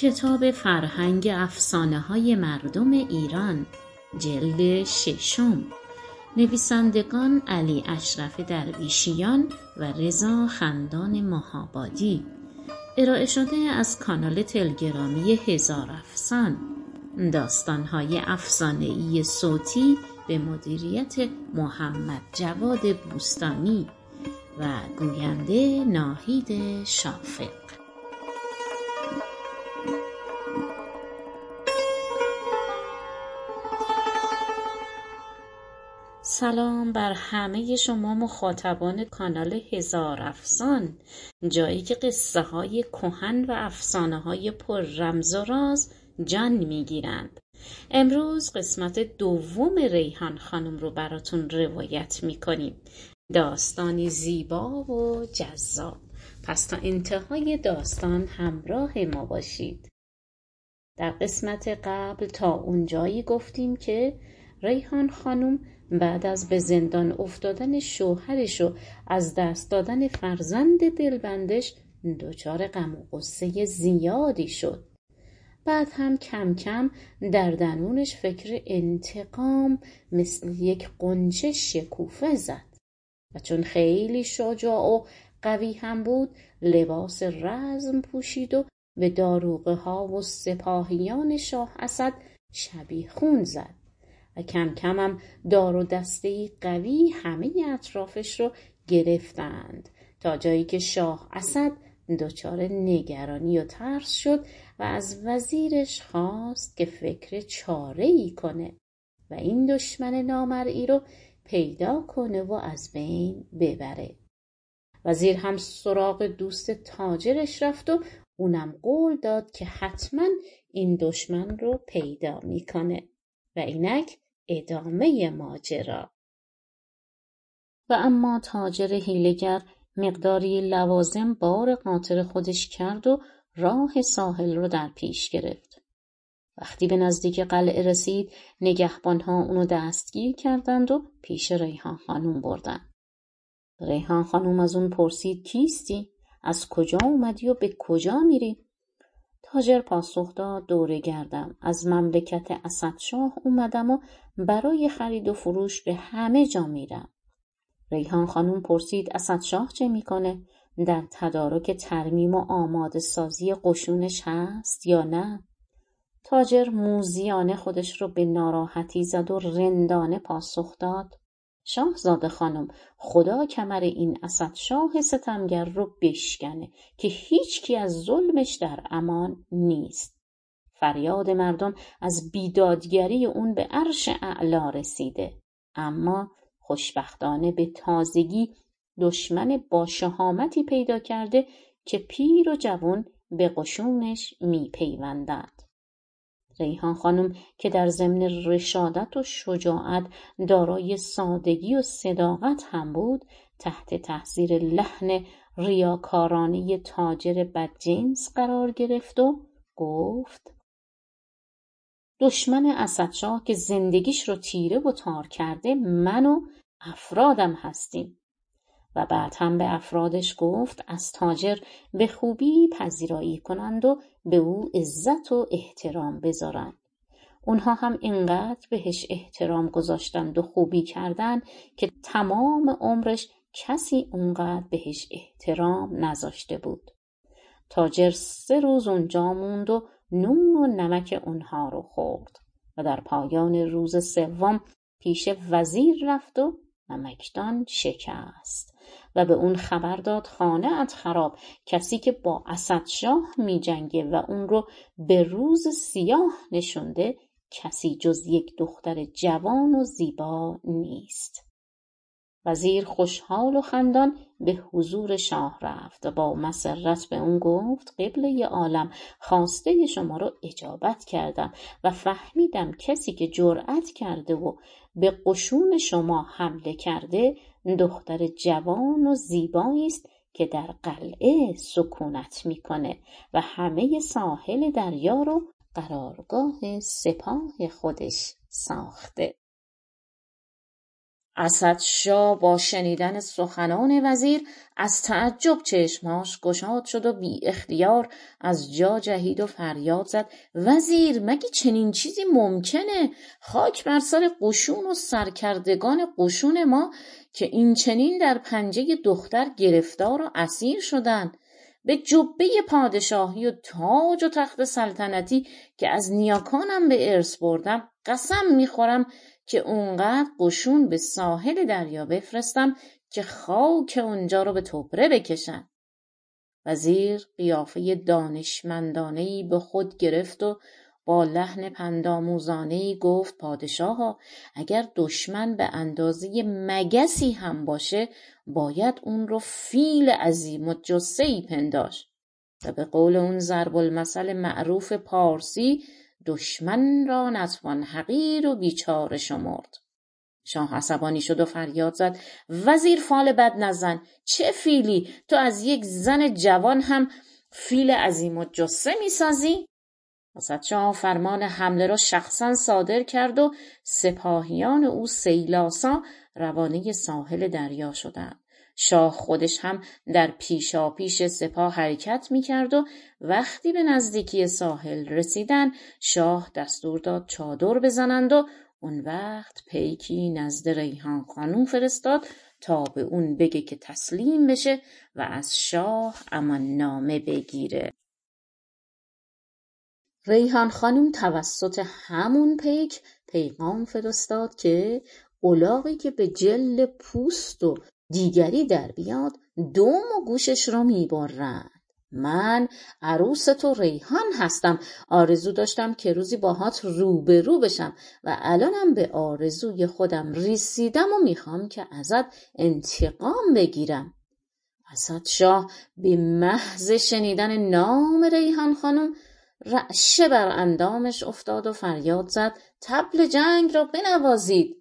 کتاب فرهنگ افسانههای مردم ایران جلد ششم. نویسندگان علی اشرف درویشیان و رضا خندان مهابادی ارائه شده از کانال تلگرامی هزار افسان. داستانهای افسانهای صوتی به مدیریت محمد جواد بوستانی و گوینده ناهید شافق. سلام بر همه شما مخاطبان کانال هزار افسان. جایی که قصه های کهن و افسانه های پر رمز و راز جان می‌گیرند. امروز قسمت دوم ریحان خانم رو براتون روایت می‌کنیم. داستانی زیبا و جذاب. پس تا انتهای داستان همراه ما باشید. در قسمت قبل تا اونجایی گفتیم که ریحان خانم بعد از به زندان افتادن شوهرش و از دست دادن فرزند دلبندش دچار غم و غصه زیادی شد. بعد هم کم کم در درونش فکر انتقام مثل یک قنچه شکوفه زد و چون خیلی شجاع و قوی هم بود لباس رزم پوشید و به داروغه ها و سپاهیان شاه اسد شبیخون زد. و کم کمم دار و دسته قوی همه اطرافش رو گرفتند تا جایی که شاه اسد دچار نگرانی و ترس شد و از وزیرش خواست که فکر چاره ای کنه و این دشمن نامرئی رو پیدا کنه و از بین ببره. وزیر هم سراغ دوست تاجرش رفت و اونم قول داد که حتما این دشمن رو پیدا می‌کنه و اینک ادامه ماجرا. و اما تاجر هیلگر مقداری لوازم بار قاطر خودش کرد و راه ساحل رو در پیش گرفت. وقتی به نزدیک قلعه رسید نگهبانها اونو دستگیر کردند و پیش ریحان خانوم بردن. ریحان خانوم از اون پرسید کیستی؟ از کجا اومدی و به کجا میری؟ تاجر پاسخ داد دوره گردم. از مملکت اسدشاه اومدم و برای خرید و فروش به همه جا میرم. ریحان خانوم پرسید اسدشاه چه می‌کنه؟ در تدارک ترمیم و آماده سازی قشونش هست یا نه؟ تاجر موزیانه خودش رو به ناراحتی زد و رندانه پاسخ داد. شاهزاده خانم خدا کمر این اسدشاه ستمگر رو بشکنه که هیچکی از ظلمش در امان نیست. فریاد مردم از بیدادگری اون به عرش اعلا رسیده. اما خوشبختانه به تازگی دشمن با شهامتی پیدا کرده که پیر و جوان به قشونش میپیوندند. ریحان خانم که در ضمن رشادت و شجاعت دارای سادگی و صداقت هم بود تحت تاثیر لحن ریاکارانه تاجر بدجنس قرار گرفت و گفت دشمن اسدشاه که زندگیش رو تیره و تار کرده من و افرادم هستیم. و بعد هم به افرادش گفت از تاجر به خوبی پذیرایی کنند و به او عزت و احترام بذارند. اونها هم اینقدر بهش احترام گذاشتند و خوبی کردند که تمام عمرش کسی اونقدر بهش احترام نذاشته بود. تاجر سه روز اونجا موند و نون و نمک اونها رو خورد و در پایان روز سوم پیش وزیر رفت و نمکدان شکست و به اون خبر داد خانه ات خراب کسی که با اسدشاه میجنگه و اون رو به روز سیاه نشونده کسی جز یک دختر جوان و زیبا نیست. وزیر خوشحال و خندان به حضور شاه رفت و با مسرت به اون گفت قبله عالم خواسته شما رو اجابت کردم و فهمیدم کسی که جرأت کرده و به قشون شما حمله کرده دختر جوان و زیبایی است که در قلعه سکونت می‌کنه و همه ساحل دریا رو قرارگاه سپاه خودش ساخته. اسدشاه با شنیدن سخنان وزیر از تعجب چشماش گشاد شد و بی اختیار از جا جهید و فریاد زد. وزیر مگه چنین چیزی ممکنه؟ خاک بر سر قشون و سرکردگان قشون ما که این چنین در پنجه دختر گرفتار و اسیر شدن. به جبه پادشاهی و تاج و تخت سلطنتی که از نیاکانم به ارث بردم قسم می‌خورم که اونقدر قشون به ساحل دریا بفرستم که خاک اونجا رو به تبره بکشن. وزیر قیافه دانشمندانهای به خود گرفت و با لحن پندآموزانهای گفت پادشاها اگر دشمن به اندازه مگسی هم باشه باید اون رو فیل عظیم و جثهای پنداشت و به قول اون ضرب المثل معروف پارسی دشمن را نتوان حقیر و بیچاره شمرد. شاه عصبانی شد و فریاد زد. وزیر فال بد نزن. چه فیلی؟ تو از یک زن جوان هم فیل عظیم و جسه می‌سازی؟ شاه فرمان حمله را شخصا صادر کرد و سپاهیان او سیلاسا روانه ساحل دریا شدند. شاه خودش هم در پیشاپیش سپاه حرکت می‌کرد و وقتی به نزدیکی ساحل رسیدن شاه دستور داد چادر بزنند و اون وقت پیکی نزد ریحان خانوم فرستاد تا به اون بگه که تسلیم بشه و از شاه نامه بگیره. ریحان خانوم توسط همون پیک پیغام فرستاد که الاغی که به جل پوست و دیگری در بیاد دوم و گوشش رو می‌برند. من عروس تو ریحان هستم. آرزو داشتم که روزی باهات روبرو بشم و الانم به آرزوی خودم ریسیدم و می‌خوام که ازت انتقام بگیرم. اسد شاه به محض شنیدن نام ریحان خانم رعشه بر اندامش افتاد و فریاد زد. تبل جنگ را بنوازید.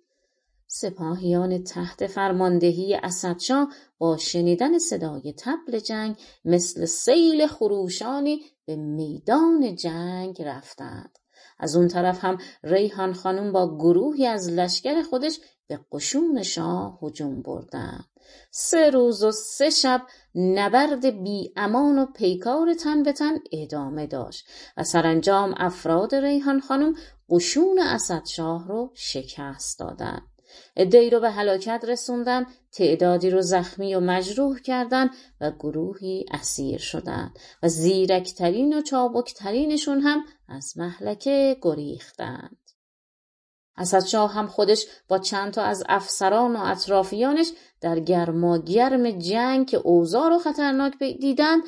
سپاهیان تحت فرماندهی اسدشاه با شنیدن صدای تبل جنگ مثل سیل خروشانی به میدان جنگ رفتند. از اون طرف هم ریحان خانم با گروهی از لشکر خودش به قشون شاه هجوم بردند. سه روز و سه شب نبرد بی امان و پیکار تن به تن ادامه داشت و سرانجام افراد ریحان خانم قشون اسدشاه رو شکست دادند. عدهای رو به هلاکت رسوندن تعدادی رو زخمی و مجروح کردن و گروهی اسیر شدند و زیرکترین و چابکترینشون هم از محلکه گریختند. اسدشاه هم خودش با چند تا از افسران و اطرافیانش در گرماگرم جنگ که اوضاع رو خطرناک دیدند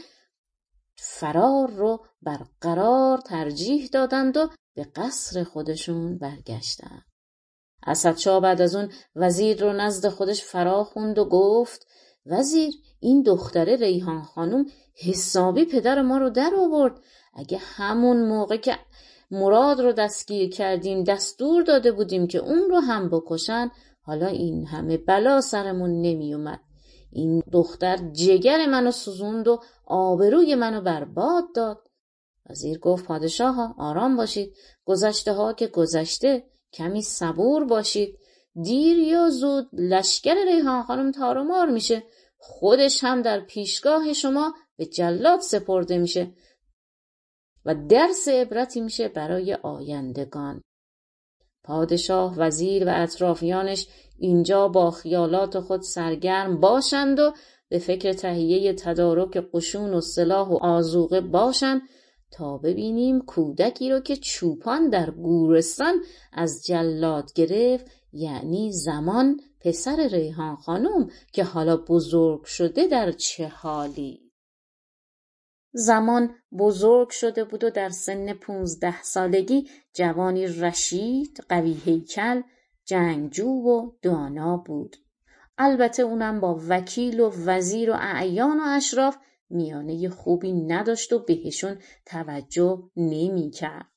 فرار رو برقرار ترجیح دادند و به قصر خودشون برگشتند. اسدشاه بعد از اون وزیر رو نزد خودش فرا خوند و گفت وزیر این دختره ریحان خانم حسابی پدر ما رو در آورد. اگه همون موقع که مراد رو دستگیر کردیم دستور داده بودیم که اون رو هم بکشن حالا این همه بلا سرمون نمی اومد. این دختر جگر منو سوزوند و آبروی منو برباد داد. وزیر گفت پادشاه ها آرام باشید. گذشته ها که گذشته کمی صبور باشید. دیر یا زود لشکر ریحان خانم تارومار میشه. خودش هم در پیشگاه شما به جلاد سپرده میشه و درس عبرتی میشه برای آیندگان. پادشاه وزیر و اطرافیانش اینجا با خیالات خود سرگرم باشند و به فکر تهیه تدارک قشون و سلاح و آزوقه باشند تا ببینیم کودکی رو که چوپان در گورستان از جلاد گرفت یعنی زمان پسر ریحان خانم که حالا بزرگ شده در چه حالی؟ زمان بزرگ شده بود و در سن پونزده سالگی جوانی رشید قوی هیکل جنگجو و دانا بود. البته اونم با وکیل و وزیر و اعیان و اشراف میانه خوبی نداشت و بهشون توجه نمی‌کرد.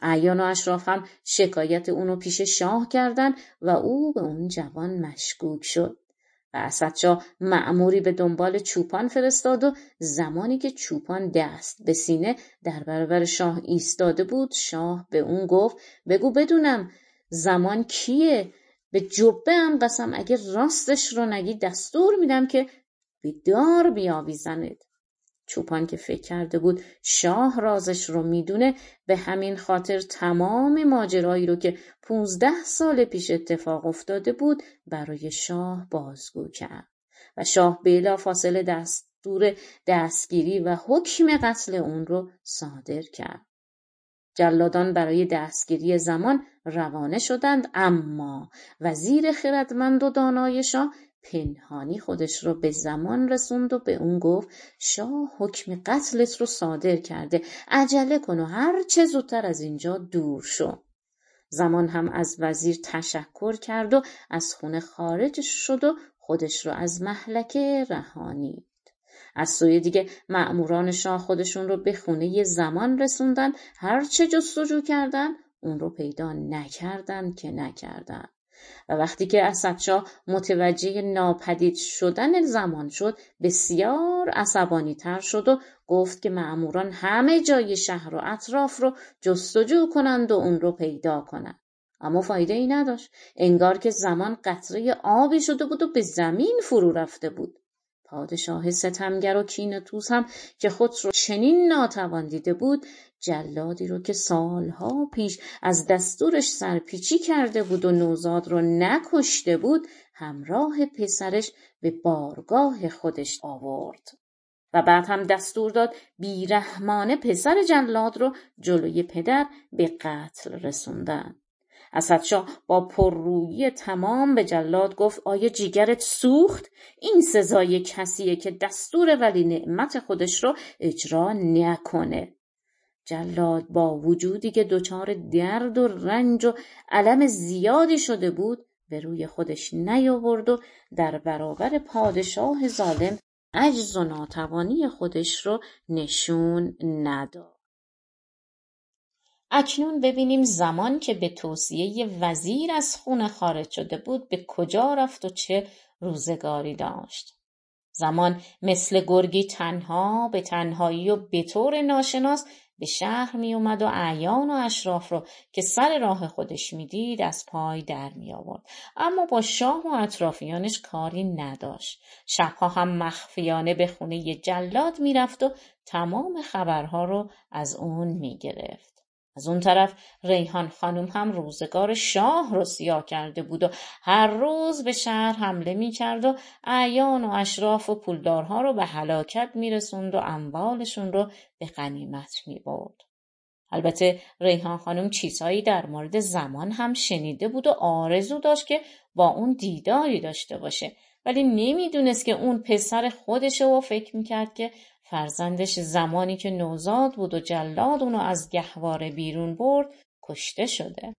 اعیان و اشراف هم شکایت اونو پیش شاه کردن و او به اون جوان مشکوک شد. و اسدشاه معموری به دنبال چوپان فرستاد و زمانی که چوپان دست به سینه در برابر شاه ایستاده بود شاه به اون گفت بگو بدونم زمان کیه به جبه هم قسم اگه راستش رو نگی دستور میدم که به دار بیاویزنت چوپان که فکر کرده بود شاه رازش رو می‌دونه به همین خاطر تمام ماجرایی رو که پونزده سال پیش اتفاق افتاده بود برای شاه بازگو کرد و شاه بلا فاصله دستور دستگیری و حکم قتل اون رو صادر کرد. جلادان برای دستگیری زمان روانه شدند اما وزیر خردمند و دانای شاه پنهانی خودش رو به زمان رسوند و به اون گفت شاه حکم قتلت رو صادر کرده. عجله کن و هر چه زودتر از اینجا دور شو. زمان هم از وزیر تشکر کرد و از خونه خارج شد و خودش رو از محلکه رهانید. از سوی دیگه مأموران شاه خودشون رو به خونه زمان رسوندن. هرچه جستجو کردن اون رو پیدا نکردن که نکردن. و وقتی که اسدشاه متوجه ناپدید شدن زمان شد بسیار عصبانی تر شد و گفت که معموران همه جای شهر و اطراف رو جستجو کنند و اون رو پیدا کنند. اما فایده ای نداشت. انگار که زمان قطره آبی شده بود و به زمین فرو رفته بود. پادشاه ستمگر و کینتوس هم که خود رو چنین ناتوان دیده بود جلادی رو که سالها پیش از دستورش سرپیچی کرده بود و نوزاد رو نکشته بود همراه پسرش به بارگاه خودش آورد. و بعد هم دستور داد بیرحمانه پسر جلاد رو جلوی پدر به قتل رسوندن. اسدشاه با پررویی تمام به جلاد گفت آیا جیگرت سوخت؟ این سزای کسیه که دستور ولی نعمت خودش رو اجرا نکنه. جلاد با وجودی که دچار درد و رنج و علم زیادی شده بود به روی خودش نیاورد و در برابر پادشاه ظالم عجز و ناتوانی خودش رو نشون نداد. اکنون ببینیم زمان که به توصیه وزیر از خونه خارج شده بود به کجا رفت و چه روزگاری داشت زمان مثل گرگی تنها به تنهایی و به طور ناشناس به شهر می اومد و اعیان و اشراف رو که سر راه خودش می‌دید از پای در می آورد. اما با شاه و اطرافیانش کاری نداشت. شبها هم مخفیانه به خونه جلاد می‌رفت و تمام خبرها رو از اون می گرفت. از اون طرف ریحان خانم هم روزگار شاه رو سیاه کرده بود و هر روز به شهر حمله می کرد و اعیان و اشراف و پولدارها رو به هلاکت می رسوند و اموالشون رو به غنیمت می برد. البته ریحان خانم چیزهایی در مورد زمان هم شنیده بود و آرزو داشت که با اون دیداری داشته باشه ولی نمی‌دونست که اون پسر خودشه و فکر می‌کرد که فرزندش زمانی که نوزاد بود و جلاد اونو از گهواره بیرون برد کشته شده.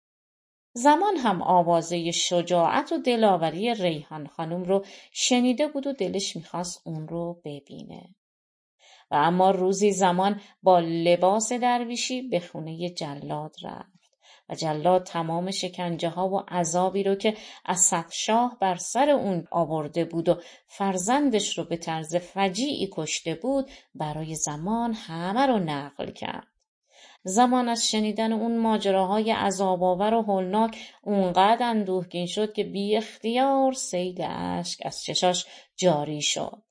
زمان هم آوازه شجاعت و دلاوری ریحان خانم رو شنیده بود و دلش می‌خواست اون رو ببینه. و اما روزی زمان با لباس درویشی به خونه جلاد رفت. و جلاد تمام شکنجه ها و عذابی رو که شاه بر سر اون آورده بود و فرزندش رو به طرز فجیعی کشته بود برای زمان همه رو نقل کرد. زمان از شنیدن اون ماجراهای عذابآور و هولناک اونقدر اندوهگین شد که بی اختیار سیل اشک از چشاش جاری شد.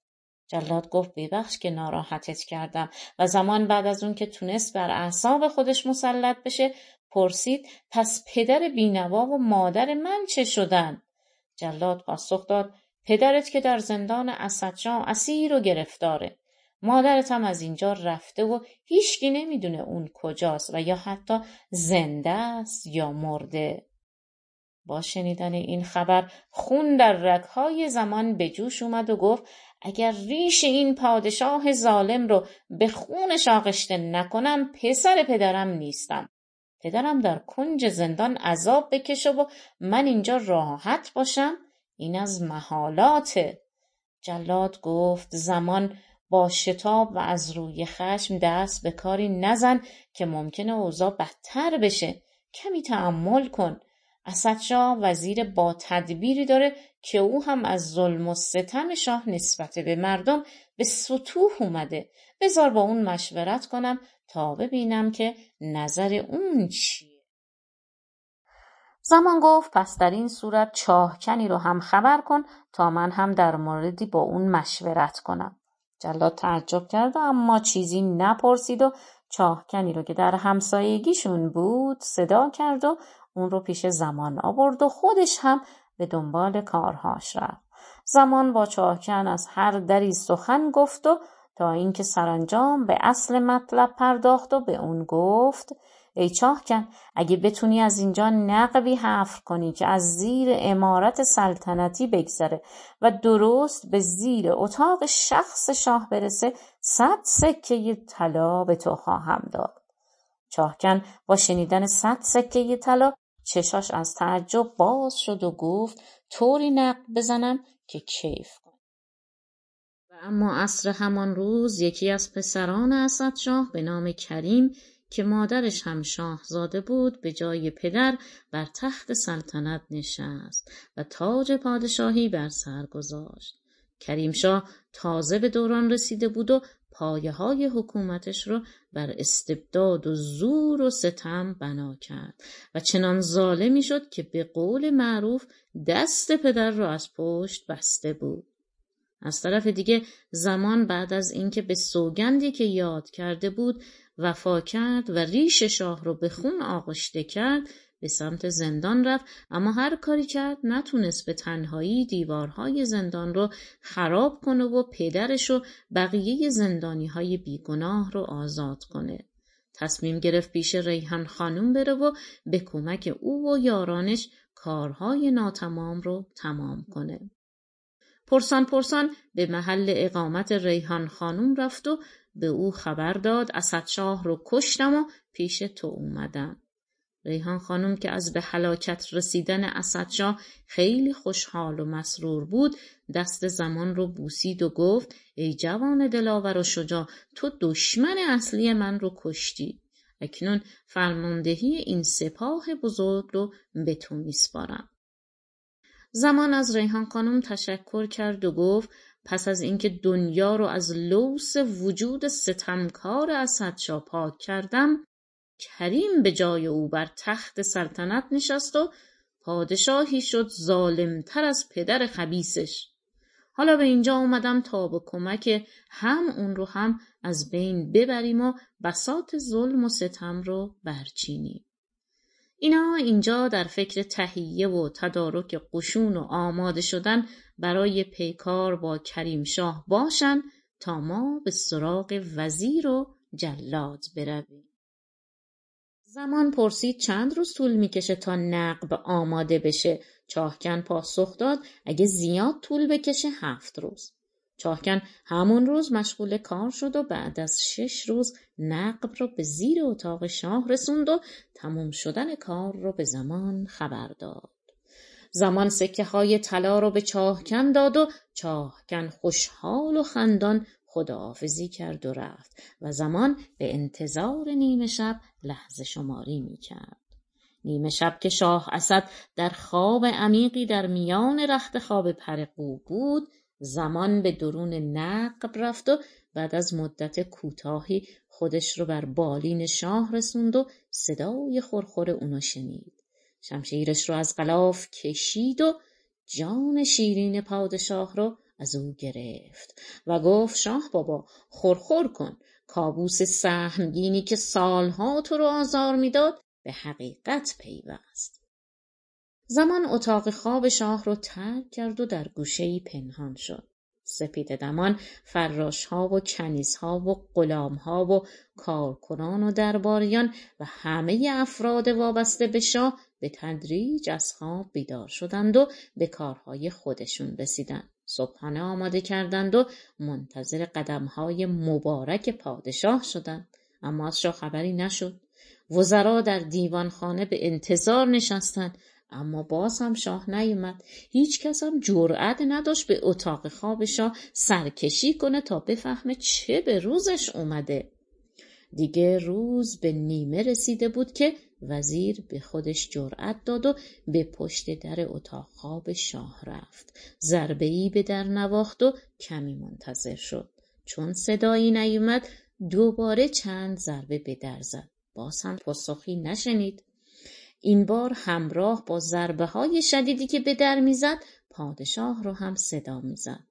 جلاد گفت ببخش که ناراحتت کردم و زمان بعد از اون که تونست بر اعصاب خودش مسلط بشه پرسید پس پدر بینوا و مادر من چه شدن؟ جلاد پاسخ داد پدرت که در زندان اسدشاه اسیر و گرفتاره. مادرت هم از اینجا رفته و هیچکی نمی‌دونه اون کجاست و یا حتی زنده است یا مرده. با شنیدن این خبر خون در رگهای زمان به جوش اومد و گفت اگر ریش این پادشاه ظالم رو به خونش آغشته نکنم پسر پدرم نیستم. پدرم در کنج زندان عذاب بکشه و من اینجا راحت باشم. این از محالاته جلاد گفت زمان با شتاب و از روی خشم دست به کاری نزن که ممکنه اوضاع بدتر بشه. کمی تحمل کن. اسدشاه وزیر با تدبیری داره که او هم از ظلم و ستم شاه نسبت به مردم به سطوح اومده. بذار با اون مشورت کنم تا ببینم که نظر اون چیه. زمان گفت پس در این صورت چاهکنی رو هم خبر کن تا من هم در موردی با اون مشورت کنم. جلاد تعجب کرد اما چیزی نپرسید و چاهکنی رو که در همسایگیشون بود صدا کرد و اون رو پیش زمان آورد و خودش هم به دنبال کارهاش رفت. زمان با چاهکن از هر دری سخن گفت و تا اینکه سرانجام به اصل مطلب پرداخت و به اون گفت ای چاهکن اگه بتونی از اینجا نقبی حفر کنی که از زیر امارت سلطنتی بگذره و درست به زیر اتاق شخص شاه برسه صد سکه طلا به تو خواهم داد. چاهکن با شنیدن صد سکه طلا چشاش از تعجب باز شد و گفت طوری نقب بزنم که کیف اما عصر همان روز یکی از پسران اسدشاه به نام کریم که مادرش هم شاهزاده بود به جای پدر بر تخت سلطنت نشست و تاج پادشاهی بر سر گذاشت. کریم شاه تازه به دوران رسیده بود و پایه های حکومتش رو بر استبداد و زور و ستم بنا کرد و چنان ظالمی شد که به قول معروف دست پدر را از پشت بسته بود. از طرف دیگه زمان بعد از اینکه به سوگندی که یاد کرده بود وفا کرد و ریش شاه رو به خون آغشته کرد به سمت زندان رفت اما هر کاری کرد نتونست به تنهایی دیوارهای زندان رو خراب کنه و پدرش و بقیه زندانی های بیگناه رو آزاد کنه. تصمیم گرفت پیش ریحان خانم بره و به کمک او و یارانش کارهای ناتمام رو تمام کنه. پرسان پرسان به محل اقامت ریحان خانم رفت و به او خبر داد. اسدشاه رو کشتم و پیش تو اومدم. ریحان خانم که از به حلاکت رسیدن اسدشاه خیلی خوشحال و مسرور بود دست زمان رو بوسید و گفت ای جوان دلاور و شجاع تو دشمن اصلی من رو کشتی. اکنون فرماندهی این سپاه بزرگ رو به تو میسپارم. زمان از ریحان خانم تشکر کرد و گفت پس از اینکه دنیا رو از لوس وجود ستمکار اسدشاه پاک کردم کریم به جای او بر تخت سلطنت نشست و پادشاهی شد ظالمتر از پدر خبیسش حالا به اینجا اومدم تا به کمک هم اون رو هم از بین ببریم و بسات ظلم و ستم رو برچینیم. اینا اینجا در فکر تهیه و تدارک قشون و آماده شدن برای پیکار با کریم شاه باشن تا ما به سراغ وزیر و جلاد برویم. زمان پرسید چند روز طول می‌کشه تا نقب آماده بشه. چاهکن پاسخ داد اگه زیاد طول بکشه هفت روز. چاهکن همون روز مشغول کار شد و بعد از شش روز نقب رو به زیر اتاق شاه رسوند و تموم شدن کار رو به زمان خبر داد زمان سکه های طلا رو به چاهکن داد و چاهکن خوشحال و خندان خداحافظی کرد و رفت و زمان به انتظار نیمه شب لحظه شماری می کرد. نیمه شب که شاه اسد در خواب عمیقی در میان رخت خواب پرقو بود زمان به درون نقب رفت و بعد از مدت کوتاهی خودش رو بر بالین شاه رسوند و صدای خورخور اونو شنید. شمشیرش رو از غلاف کشید و جان شیرین پادشاه رو از او گرفت و گفت شاه بابا خورخور کن. کابوس سهمگینی که سالها تو رو آزار می‌داد به حقیقت پیوست. زمان اتاق خواب شاه رو ترک کرد و در گوشهای پنهان شد. سپید دمان فراش ها و کنیز ها و غلام ها و کارکنان و درباریان و همه افراد وابسته به شاه به تدریج از خواب بیدار شدند و به کارهای خودشون رسیدند. صبحانه آماده کردند و منتظر قدمهای مبارک پادشاه شدند. اما از شاه خبری نشد. وزرا در دیوانخانه به انتظار نشستند. اما باز هم شاه نیومد. هیچ کس هم جرأت نداشت به اتاق خواب شاه سرکشی کنه تا بفهمه چه به روزش اومده. دیگه روز به نیمه رسیده بود که وزیر به خودش جرأت داد و به پشت در اتاق خواب شاه رفت. ضربه ای به در نواخت و کمی منتظر شد. چون صدایی نیومد دوباره چند ضربه به در زد. باز هم پاسخی نشنید. این بار همراه با ضربه های شدیدی که به در می‌زد پادشاه رو هم صدا می‌زد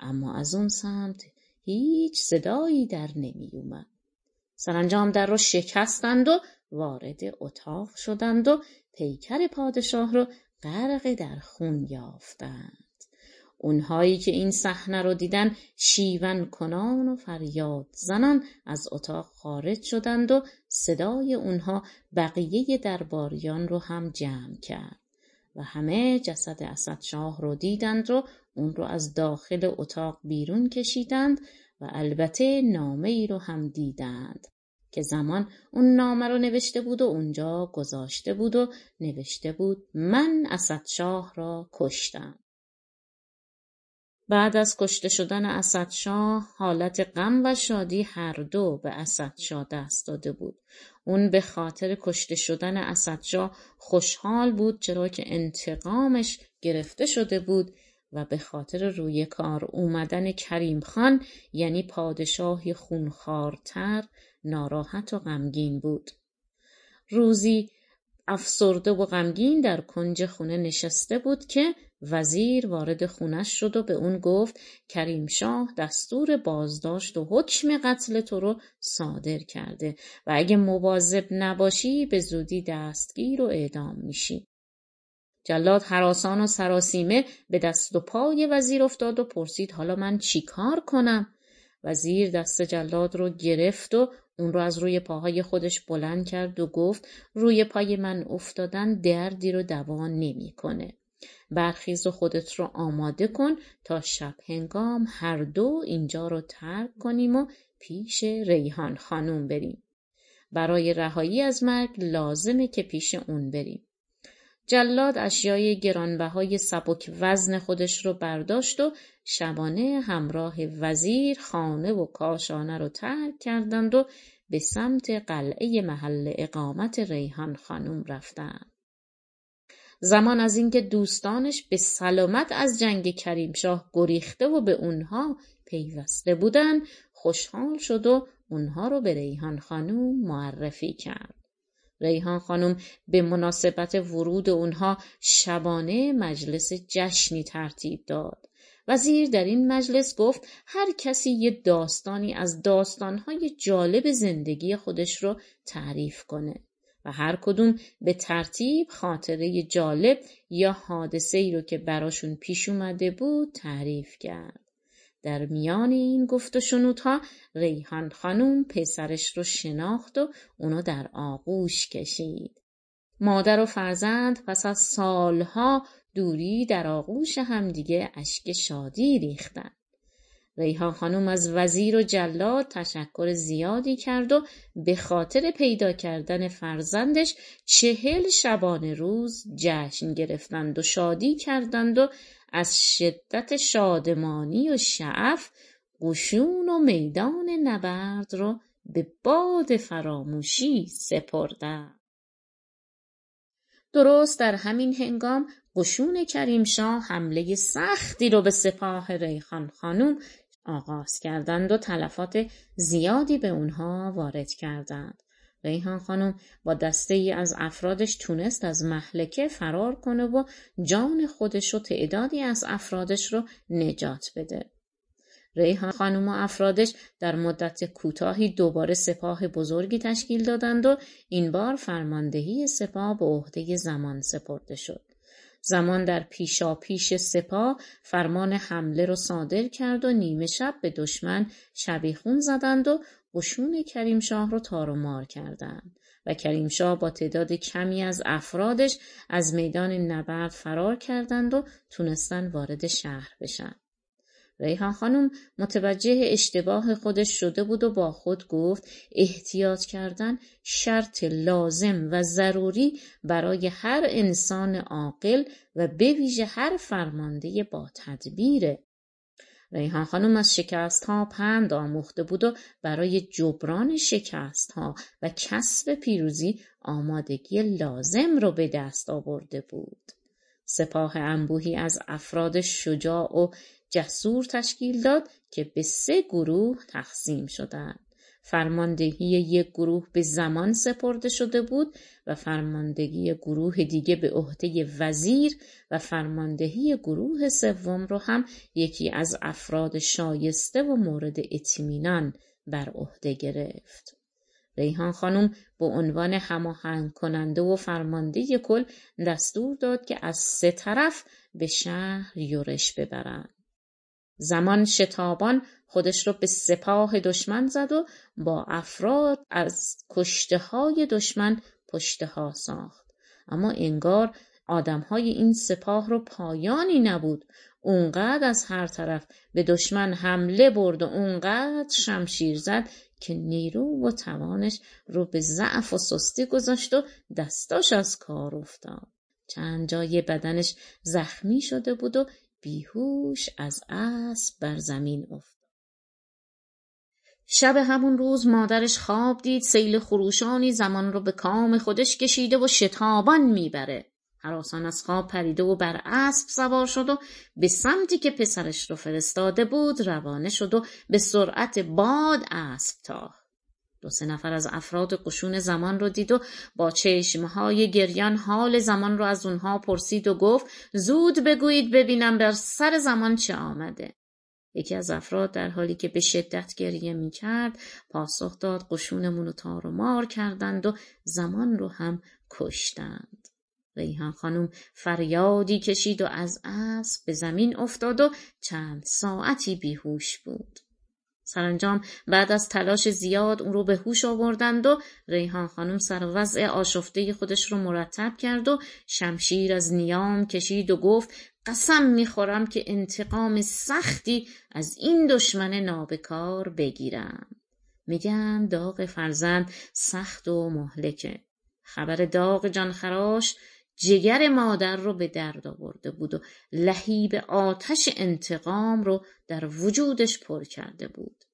اما از اون سمت هیچ صدایی در نمی اومد. سرانجام در رو شکستند و وارد اتاق شدند و پیکر پادشاه رو غرق در خون یافتند. اونهایی که این صحنه رو دیدن شیون کنان و فریاد زنان از اتاق خارج شدند و صدای اونها بقیه درباریان رو هم جمع کرد و همه جسد اسدشاه رو دیدند و اون رو از داخل اتاق بیرون کشیدند و البته نامه ای رو هم دیدند که زمان اون نامه رو نوشته بود و اونجا گذاشته بود و نوشته بود من اسدشاه را کشتم. بعد از کشته شدن اسدشاه حالت غم و شادی هر دو به اسدشاه دست داده بود. اون به خاطر کشته شدن اسدشاه خوشحال بود چرا که انتقامش گرفته شده بود و به خاطر روی کار اومدن کریم خان یعنی پادشاهی خونخوارتر ناراحت و غمگین بود. روزی افسرده و غمگین در کنج خونه نشسته بود که وزیر وارد خونش شد و به اون گفت کریم شاه دستور بازداشت و حکم قتل تو رو صادر کرده و اگه مواظب نباشی به زودی دستگیر و اعدام میشی. جلاد حراسان و سراسیمه به دست و پای وزیر افتاد و پرسید حالا من چی کار کنم؟ وزیر دست جلاد رو گرفت و اون رو از روی پاهای خودش بلند کرد و گفت روی پای من افتادن دردی رو دوا نمی‌کنه. برخیز و خودت رو آماده کن تا شب هنگام هر دو اینجا رو ترک کنیم و پیش ریحان خانوم بریم. برای رهایی از مرگ لازمه که پیش اون بریم. جلاد اشیای گرانبهای سبک وزن خودش رو برداشت و شبانه همراه وزیر خانه و کاشانه رو ترک کردند و به سمت قلعه محل اقامت ریحان خانم رفتند. زمان از اینکه دوستانش به سلامت از جنگ کریم شاه گریخته و به اونها پیوسته بودن خوشحال شد و اونها رو به ریحان خانم معرفی کرد. ریحان خانم به مناسبت ورود اونها شبانه مجلس جشنی ترتیب داد. وزیر در این مجلس گفت هر کسی یه داستانی از داستانهای جالب زندگی خودش رو تعریف کنه و هر کدوم به ترتیب خاطره جالب یا حادثه ای رو که براشون پیش اومده بود تعریف کرد. در میان این گفت و شنودها ریحان خانوم پسرش رو شناخت و اونو در آغوش کشید. مادر و فرزند پس از سالها دوری در آغوش همدیگه اشک شادی ریختن. ریحان خانم از وزیر و جلاد تشکر زیادی کرد و به خاطر پیدا کردن فرزندش چهل شبانه روز جشن گرفتند و شادی کردند و از شدت شادمانی و شعف قشون و میدان نبرد رو به باد فراموشی سپردند. درست در همین هنگام قشون کریمشاه حمله سختی رو به سپاه ریحان خانوم آغاز کردند و تلفات زیادی به اونها وارد کردند. ریحان خانم با دسته ای از افرادش تونست از محلکه فرار کنه و جان خودش و تعدادی از افرادش رو نجات بده. ریحان خانم و افرادش در مدت کوتاهی دوباره سپاه بزرگی تشکیل دادند و این بار فرماندهی سپاه به عهده زمان سپرده شد. زمان در پیشا پیش سپاه فرمان حمله را صادر کرد و نیمه شب به دشمن شبیخون زدند و قشون کریمشاه را تار و مار کردند و کریمشاه با تعداد کمی از افرادش از میدان نبرد فرار کردند و تونستن وارد شهر بشن. ریحان خانم متوجه اشتباه خودش شده بود و با خود گفت احتیاط کردن شرط لازم و ضروری برای هر انسان عاقل و به ویژه هر فرمانده با تدبیره. ریحان خانم از شکست ها پند آموخته بود و برای جبران شکست ها و کسب پیروزی آمادگی لازم رو به دست آورده بود. سپاه انبوهی از افراد شجاع و جسور تشکیل داد که به سه گروه تقسیم شدند. فرماندهی یک گروه به زمان سپرده شده بود و فرماندهی گروه دیگه به عهده وزیر و فرماندهی گروه سوم رو هم یکی از افراد شایسته و مورد اطمینان بر عهده گرفت. ریحان خانم به عنوان هماهنگ کننده و فرمانده کل دستور داد که از سه طرف به شهر یورش ببرند. زمان شتابان خودش رو به سپاه دشمن زد و با افراد از کشته های دشمن پشته ها ساخت. اما انگار آدم های این سپاه رو پایانی نبود. اونقدر از هر طرف به دشمن حمله برد و اونقدر شمشیر زد که نیرو و توانش رو به ضعف و سستی گذاشت و دستاش از کار افتاد. چند جای بدنش زخمی شده بود و بیهوش از اسب بر زمین افتاد. شب همون روز مادرش خواب دید سیل خروشانی زمان رو به کام خودش کشیده و شتابان می‌بره. حراسان از خواب پریده و بر اسب سوار شد و به سمتی که پسرش رو فرستاده بود روانه شد و به سرعت باد اسب تاخت. دو سه نفر از افراد قشون زمان رو دید و با چشمهای گریان حال زمان رو از اونها پرسید و گفت زود بگویید ببینم بر سر زمان چه آمده. یکی از افراد در حالی که به شدت گریه می کرد پاسخ داد قشونمون رو تار و مار کردند و زمان رو هم کشتند. ریحان خانم فریادی کشید و از اسب به زمین افتاد و چند ساعتی بیهوش بود. سرانجام بعد از تلاش زیاد اون رو به هوش آوردند و ریحان خانم سر وضع آشفته خودش رو مرتب کرد و شمشیر از نیام کشید و گفت قسم می‌خورم که انتقام سختی از این دشمن نابکار بگیرم. میگن داغ فرزند سخت و مهلکه. خبر داغ جانخراش جگر مادر رو به درد آورده بود و لهیب آتش انتقام رو در وجودش پر کرده بود.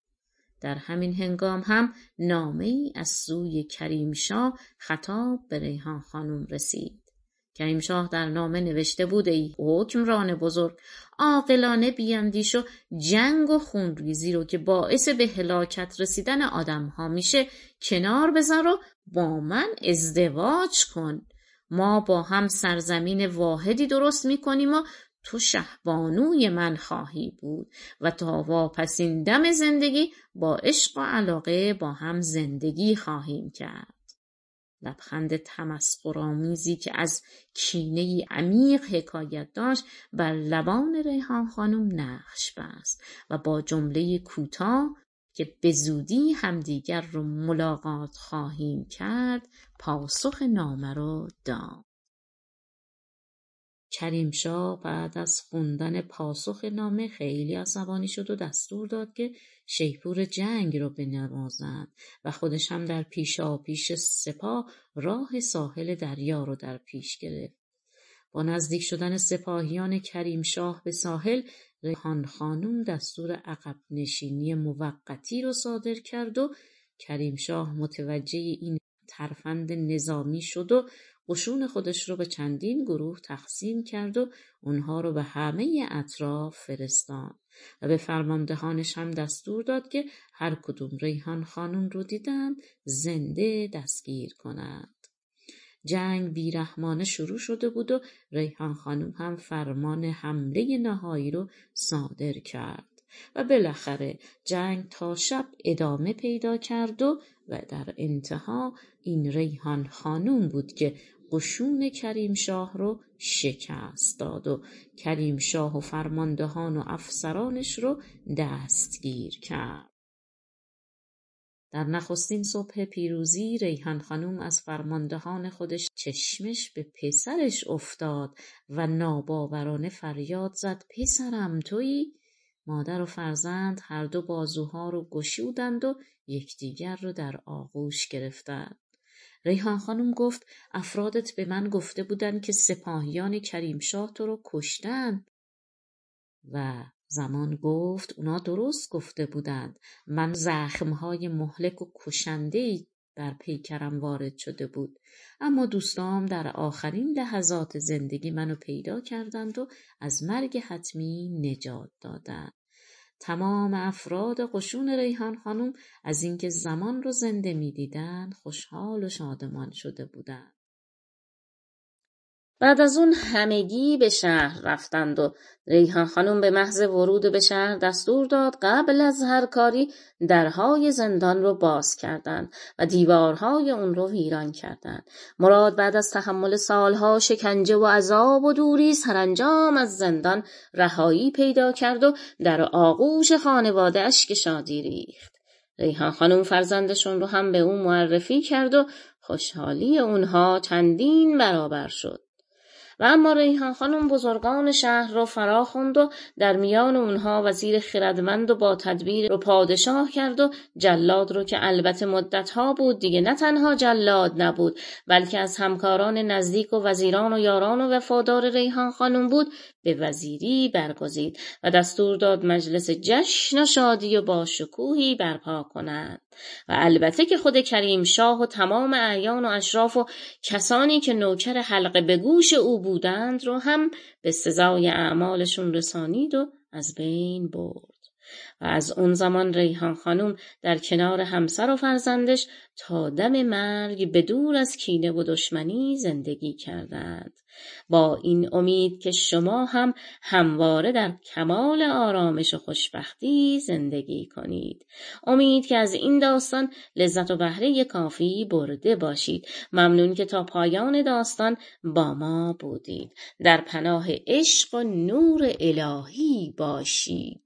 در همین هنگام هم نامه ای از سوی کریم شاه خطاب به ریحان خانم رسید. کریم شاه در نامه نوشته بود ای حکمران بزرگ عاقلانه بیاندیش و جنگ و خونریزی رو که باعث به هلاکت رسیدن آدم ها میشه کنار بذار و با من ازدواج کن ما با هم سرزمین واحدی درست می‌کنیم و تو شهبانوی من خواهی بود و تا واپسین دم زندگی با عشق و علاقه با هم زندگی خواهیم کرد. لبخند تمسخرآمیزی که از کینه عمیق حکایت داشت بر لبان ریحان خانم نقش بست و با جمله کوتاه که به زودی همدیگر رو ملاقات خواهیم کرد پاسخ نامه رو داد. کریمشاه بعد از خوندن پاسخ نامه خیلی عصبانی شد و دستور داد که شیپور جنگ رو بنوازند و خودش هم در پیشا پیش سپاه راه ساحل دریا رو در پیش گرفت. با نزدیک شدن سپاهیان کریمشاه به ساحل ریحان خانم دستور عقب نشینی موقتی رو صادر کرد و کریمشاه متوجه این ترفند نظامی شد و قشون خودش رو به چندین گروه تقسیم کرد و اونها رو به همه اطراف فرستاد و به فرماندهانش هم دستور داد که هر کدوم ریحان خانم رو دیدند زنده دستگیر کنند. جنگ بیرحمانه شروع شده بود و ریحان خانم هم فرمان حمله نهایی رو صادر کرد. و بالاخره جنگ تا شب ادامه پیدا کرد و و در انتها این ریحان خانوم بود که قشون کریم شاه رو شکست داد و کریم شاه و فرماندهان و افسرانش رو دستگیر کرد. در نخستین صبح پیروزی ریحان خانوم از فرماندهان خودش چشمش به پسرش افتاد و ناباورانه فریاد زد پسرم تویی مادر و فرزند هر دو بازوها رو گشودند و یکدیگر رو در آغوش گرفتند. ریحان خانم گفت افرادت به من گفته بودند که سپاهیان کریمشاه تو رو کشتن و زمان گفت اونا درست گفته بودند. من زخمهای مهلک و کشنده بر پیکرم وارد شده بود. اما دوستام در آخرین لحظات زندگی منو پیدا کردند و از مرگ حتمی نجات دادند. تمام افراد قشون ریحان خانم از اینکه زمان رو زنده می‌دیدند خوشحال و شادمان شده بودند. بعد از اون همگی به شهر رفتند و ریحان خانم به محض ورود به شهر دستور داد قبل از هر کاری درهای زندان رو باز کردند و دیوارهای اون رو ویران کردند. مراد بعد از تحمل سالها شکنجه و عذاب و دوری سرانجام از زندان رهایی پیدا کرد و در آغوش خانواده اشک شادی ریخت. ریحان خانم فرزندشون رو هم به اون معرفی کرد و خوشحالی اونها چندین برابر شد. و اما ریحان خانم بزرگان شهر را فرا خوند و در میان اونها وزیر خردمند و با تدبیر رو پادشاه کرد و جلاد رو که البته مدتها بود دیگه نه تنها جلاد نبود بلکه از همکاران نزدیک و وزیران و یاران و وفادار ریحان خانم بود به وزیری برگزید و دستور داد مجلس جشن و شادی و با شکوهی برپا کنند و البته که خود کریم شاه و تمام اعیان و اشراف و کسانی که نوکر حلقه به گوش او بودند رو هم به سزای اعمالشون رسانید و از بین برد. و از اون زمان ریحان خانم در کنار همسر و فرزندش تا دم مرگ به دور از کینه و دشمنی زندگی کردند. با این امید که شما هم همواره در کمال آرامش و خوشبختی زندگی کنید. امید که از این داستان لذت و بهره کافی برده باشید. ممنون که تا پایان داستان با ما بودید. در پناه عشق و نور الهی باشید.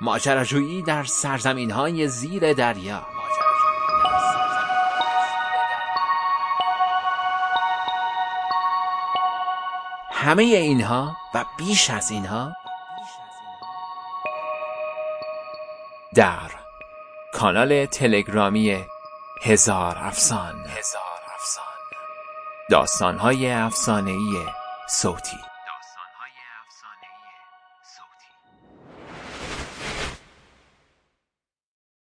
ماجراجویی در سرزمین های زیر دریا. همه اینها و بیش از اینها در کانال تلگرامی هزار افسان. داستانهای افسانهای صوتی.